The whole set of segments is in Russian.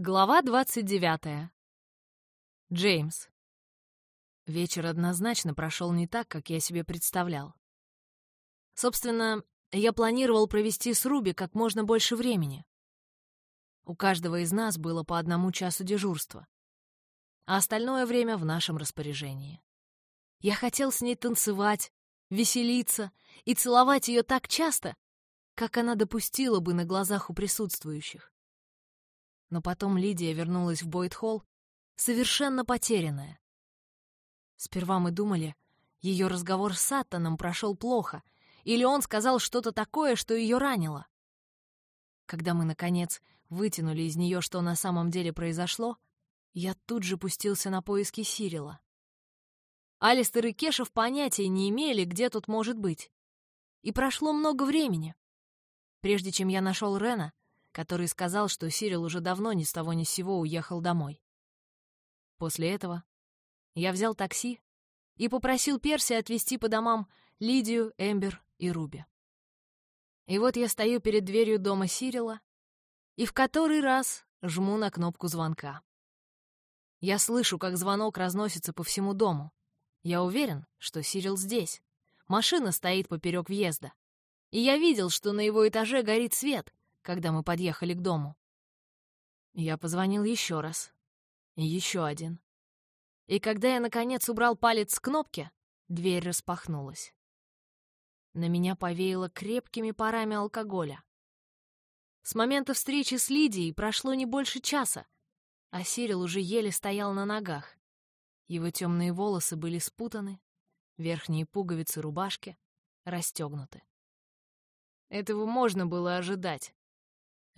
Глава 29. Джеймс. Вечер однозначно прошел не так, как я себе представлял. Собственно, я планировал провести с Руби как можно больше времени. У каждого из нас было по одному часу дежурства, а остальное время в нашем распоряжении. Я хотел с ней танцевать, веселиться и целовать ее так часто, как она допустила бы на глазах у присутствующих. Но потом Лидия вернулась в Бойт-холл, совершенно потерянная. Сперва мы думали, ее разговор с Саттоном прошел плохо, или он сказал что-то такое, что ее ранило. Когда мы, наконец, вытянули из нее, что на самом деле произошло, я тут же пустился на поиски Сирила. Алистер и Кешев понятия не имели, где тут может быть. И прошло много времени. Прежде чем я нашел Рена, который сказал, что Сирил уже давно ни с того ни с сего уехал домой. После этого я взял такси и попросил Перси отвезти по домам Лидию, Эмбер и Руби. И вот я стою перед дверью дома Сирила и в который раз жму на кнопку звонка. Я слышу, как звонок разносится по всему дому. Я уверен, что Сирил здесь. Машина стоит поперек въезда. И я видел, что на его этаже горит свет, когда мы подъехали к дому. Я позвонил еще раз. И еще один. И когда я, наконец, убрал палец с кнопки, дверь распахнулась. На меня повеяло крепкими парами алкоголя. С момента встречи с Лидией прошло не больше часа, а Сирил уже еле стоял на ногах. Его темные волосы были спутаны, верхние пуговицы рубашки расстегнуты. Этого можно было ожидать.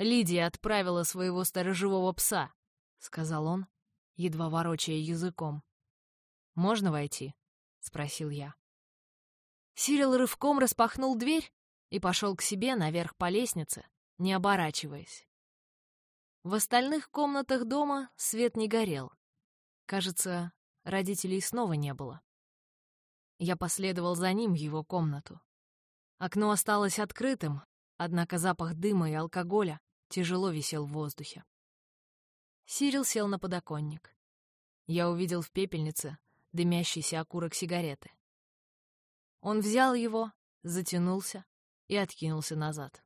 Лидия отправила своего сторожевого пса», — сказал он, едва ворочая языком. «Можно войти?» — спросил я. Сирил рывком распахнул дверь и пошел к себе наверх по лестнице, не оборачиваясь. В остальных комнатах дома свет не горел. Кажется, родителей снова не было. Я последовал за ним в его комнату. Окно осталось открытым, однако запах дыма и алкоголя тяжело висел в воздухе. Сирил сел на подоконник. Я увидел в пепельнице дымящийся окурок сигареты. Он взял его, затянулся и откинулся назад.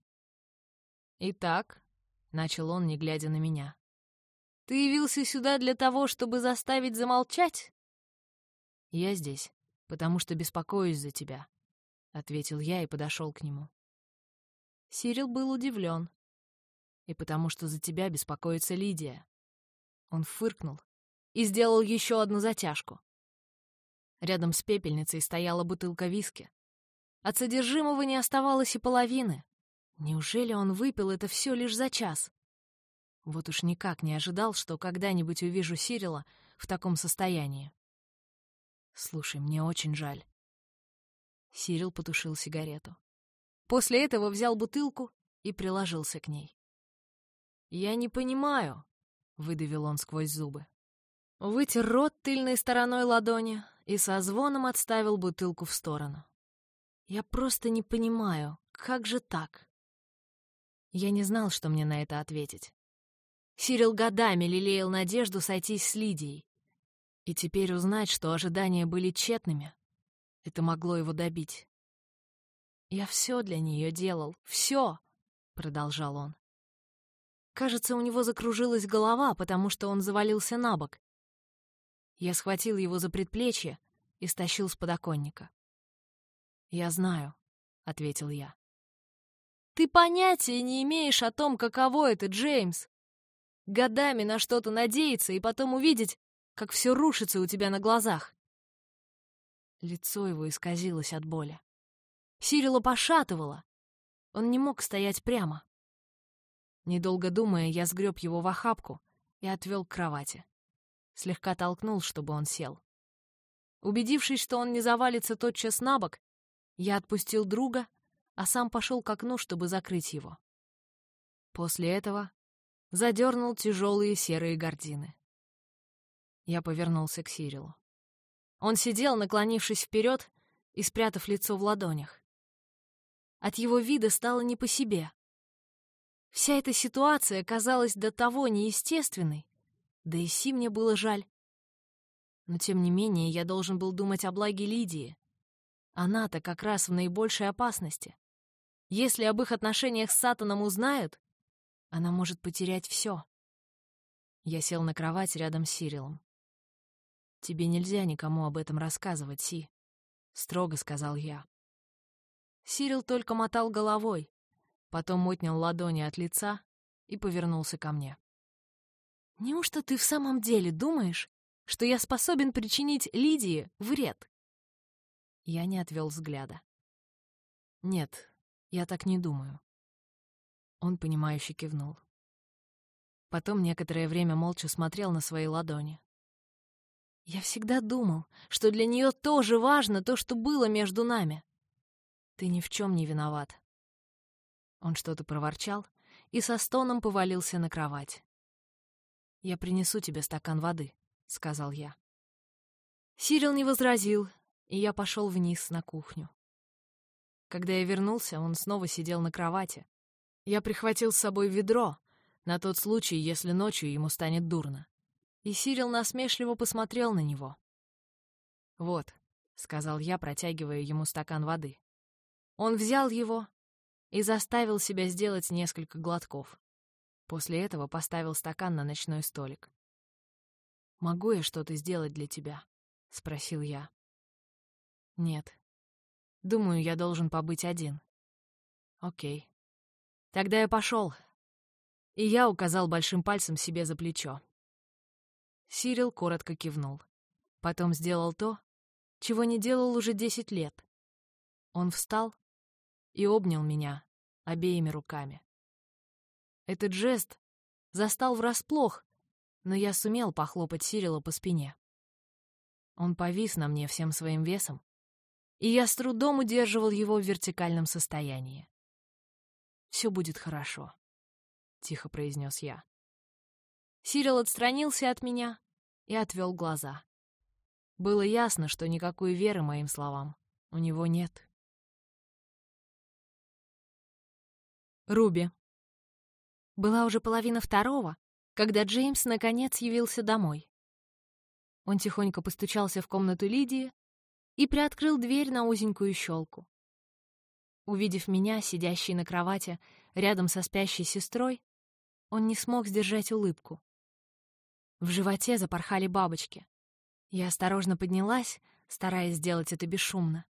«Итак», — начал он, не глядя на меня, — «ты явился сюда для того, чтобы заставить замолчать?» «Я здесь, потому что беспокоюсь за тебя», — ответил я и подошел к нему. Сирил был удивлен и потому что за тебя беспокоится Лидия». Он фыркнул и сделал еще одну затяжку. Рядом с пепельницей стояла бутылка виски. От содержимого не оставалось и половины. Неужели он выпил это все лишь за час? Вот уж никак не ожидал, что когда-нибудь увижу Сирила в таком состоянии. Слушай, мне очень жаль. Сирил потушил сигарету. После этого взял бутылку и приложился к ней. «Я не понимаю», — выдавил он сквозь зубы. Вытер рот тыльной стороной ладони и со звоном отставил бутылку в сторону. «Я просто не понимаю, как же так?» Я не знал, что мне на это ответить. Сирил годами лелеял надежду сойтись с Лидией. И теперь узнать, что ожидания были тщетными, это могло его добить. «Я все для нее делал, все!» — продолжал он. Кажется, у него закружилась голова, потому что он завалился на бок. Я схватил его за предплечье и стащил с подоконника. «Я знаю», — ответил я. «Ты понятия не имеешь о том, каково это, Джеймс. Годами на что-то надеяться и потом увидеть, как все рушится у тебя на глазах». Лицо его исказилось от боли. Сирила пошатывала. Он не мог стоять прямо. Недолго думая, я сгреб его в охапку и отвел к кровати. Слегка толкнул, чтобы он сел. Убедившись, что он не завалится тотчас на бок, я отпустил друга, а сам пошел к окну, чтобы закрыть его. После этого задернул тяжелые серые гардины. Я повернулся к Сирилу. Он сидел, наклонившись вперед и спрятав лицо в ладонях. От его вида стало не по себе. Вся эта ситуация казалась до того неестественной, да и Си мне было жаль. Но тем не менее я должен был думать о благе Лидии. Она-то как раз в наибольшей опасности. Если об их отношениях с Сатаном узнают, она может потерять все. Я сел на кровать рядом с Сирилом. «Тебе нельзя никому об этом рассказывать, Си», — строго сказал я. Сирил только мотал головой, потом отнял ладони от лица и повернулся ко мне. «Неужто ты в самом деле думаешь, что я способен причинить Лидии вред?» Я не отвел взгляда. «Нет, я так не думаю». Он, понимающе кивнул. Потом некоторое время молча смотрел на свои ладони. Я всегда думал, что для нее тоже важно то, что было между нами. Ты ни в чем не виноват. Он что-то проворчал и со стоном повалился на кровать. «Я принесу тебе стакан воды», — сказал я. Сирил не возразил, и я пошел вниз на кухню. Когда я вернулся, он снова сидел на кровати. Я прихватил с собой ведро, на тот случай, если ночью ему станет дурно и Сирил насмешливо посмотрел на него. «Вот», — сказал я, протягивая ему стакан воды. Он взял его и заставил себя сделать несколько глотков. После этого поставил стакан на ночной столик. «Могу я что-то сделать для тебя?» — спросил я. «Нет. Думаю, я должен побыть один». «Окей. Тогда я пошел. И я указал большим пальцем себе за плечо. Сирил коротко кивнул. Потом сделал то, чего не делал уже десять лет. Он встал и обнял меня обеими руками. Этот жест застал врасплох, но я сумел похлопать Сирила по спине. Он повис на мне всем своим весом, и я с трудом удерживал его в вертикальном состоянии. «Все будет хорошо», — тихо произнес я. Сирил отстранился от меня и отвел глаза. Было ясно, что никакой веры моим словам у него нет. Руби. Была уже половина второго, когда Джеймс наконец явился домой. Он тихонько постучался в комнату Лидии и приоткрыл дверь на узенькую щелку. Увидев меня, сидящей на кровати рядом со спящей сестрой, он не смог сдержать улыбку. В животе запорхали бабочки. Я осторожно поднялась, стараясь сделать это бесшумно.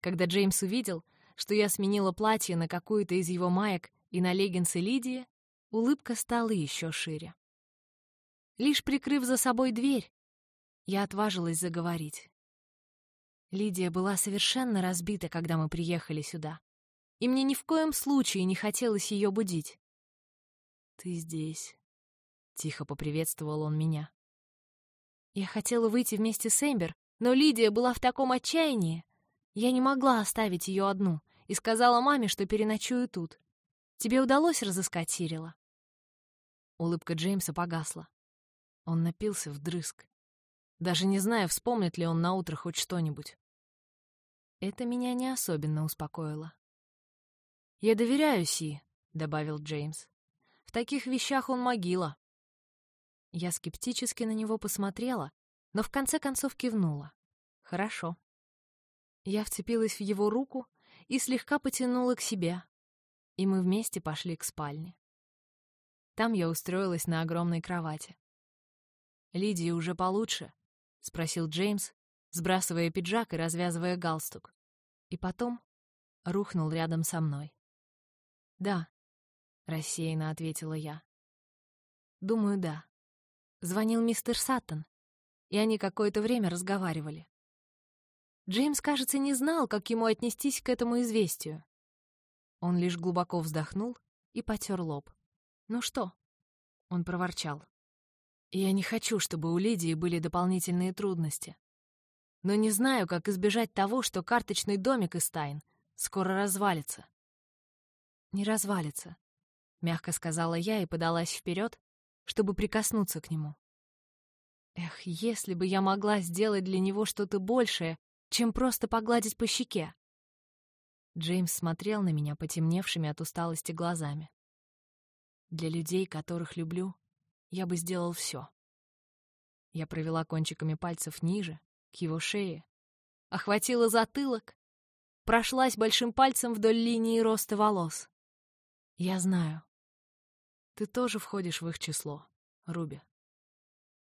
Когда Джеймс увидел, что я сменила платье на какую-то из его маек и на леггинсы Лидии, улыбка стала еще шире. Лишь прикрыв за собой дверь, я отважилась заговорить. Лидия была совершенно разбита, когда мы приехали сюда, и мне ни в коем случае не хотелось ее будить. «Ты здесь», Тихо поприветствовал он меня. Я хотела выйти вместе с Эмбер, но Лидия была в таком отчаянии. Я не могла оставить ее одну и сказала маме, что переночую тут. Тебе удалось разыскать Сирила?» Улыбка Джеймса погасла. Он напился вдрызг. Даже не знаю, вспомнит ли он наутро хоть что-нибудь. Это меня не особенно успокоило. «Я доверяю Си», — добавил Джеймс. «В таких вещах он могила». Я скептически на него посмотрела, но в конце концов кивнула. «Хорошо». Я вцепилась в его руку и слегка потянула к себе, и мы вместе пошли к спальне. Там я устроилась на огромной кровати. «Лидии уже получше?» — спросил Джеймс, сбрасывая пиджак и развязывая галстук. И потом рухнул рядом со мной. «Да», — рассеянно ответила я. «Думаю, да». Звонил мистер Саттон, и они какое-то время разговаривали. Джеймс, кажется, не знал, как ему отнестись к этому известию. Он лишь глубоко вздохнул и потер лоб. «Ну что?» — он проворчал. «Я не хочу, чтобы у Лидии были дополнительные трудности. Но не знаю, как избежать того, что карточный домик из тайн скоро развалится». «Не развалится», — мягко сказала я и подалась вперед, чтобы прикоснуться к нему. Эх, если бы я могла сделать для него что-то большее, чем просто погладить по щеке. Джеймс смотрел на меня потемневшими от усталости глазами. Для людей, которых люблю, я бы сделал все. Я провела кончиками пальцев ниже, к его шее, охватила затылок, прошлась большим пальцем вдоль линии роста волос. Я знаю. Ты тоже входишь в их число, Руби.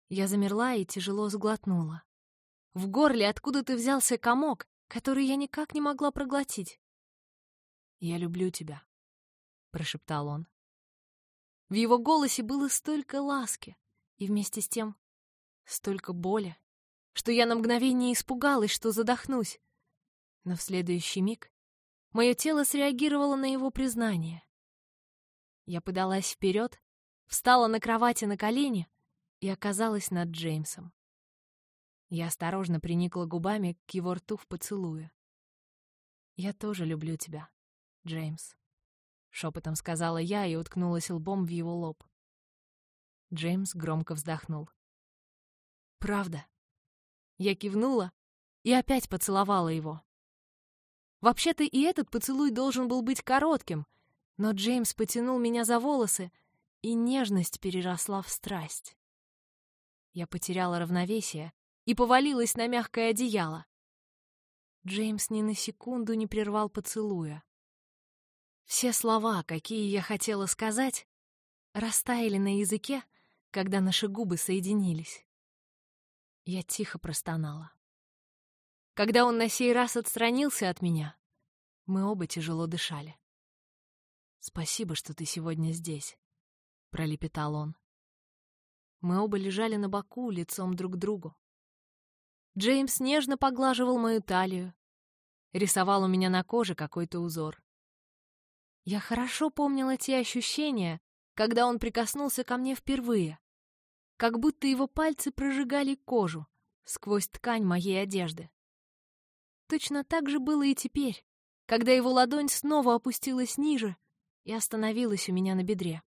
Я замерла и тяжело сглотнула. В горле откуда-то взялся комок, который я никак не могла проглотить. «Я люблю тебя», — прошептал он. В его голосе было столько ласки и вместе с тем столько боли, что я на мгновение испугалась, что задохнусь. Но в следующий миг мое тело среагировало на его признание. Я подалась вперед, встала на кровати на колени и оказалась над Джеймсом. Я осторожно приникла губами к его рту в поцелуе. «Я тоже люблю тебя, Джеймс», — шепотом сказала я и уткнулась лбом в его лоб. Джеймс громко вздохнул. «Правда?» Я кивнула и опять поцеловала его. Вообще-то и этот поцелуй должен был быть коротким, но Джеймс потянул меня за волосы, и нежность переросла в страсть. Я потеряла равновесие и повалилась на мягкое одеяло. Джеймс ни на секунду не прервал поцелуя. Все слова, какие я хотела сказать, растаяли на языке, когда наши губы соединились. Я тихо простонала. Когда он на сей раз отстранился от меня, мы оба тяжело дышали. «Спасибо, что ты сегодня здесь», — пролепетал он. Мы оба лежали на боку, лицом друг к другу. Джеймс нежно поглаживал мою талию, рисовал у меня на коже какой-то узор. Я хорошо помнила те ощущения, когда он прикоснулся ко мне впервые, как будто его пальцы прожигали кожу сквозь ткань моей одежды. Точно так же было и теперь, когда его ладонь снова опустилась ниже и остановилась у меня на бедре.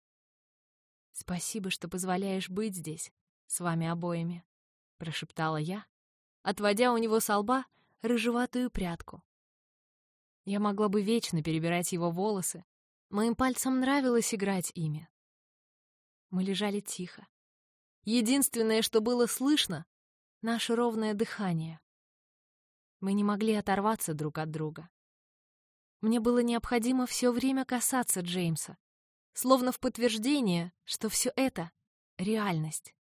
«Спасибо, что позволяешь быть здесь, с вами обоими», — прошептала я, отводя у него со лба рыжеватую прядку. Я могла бы вечно перебирать его волосы. Моим пальцам нравилось играть ими. Мы лежали тихо. Единственное, что было слышно — наше ровное дыхание. Мы не могли оторваться друг от друга. Мне было необходимо все время касаться Джеймса, словно в подтверждение, что все это — реальность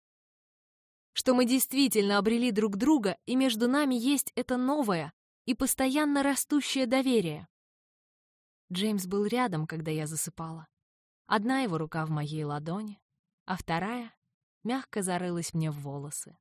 что мы действительно обрели друг друга, и между нами есть это новое и постоянно растущее доверие. Джеймс был рядом, когда я засыпала. Одна его рука в моей ладони, а вторая мягко зарылась мне в волосы.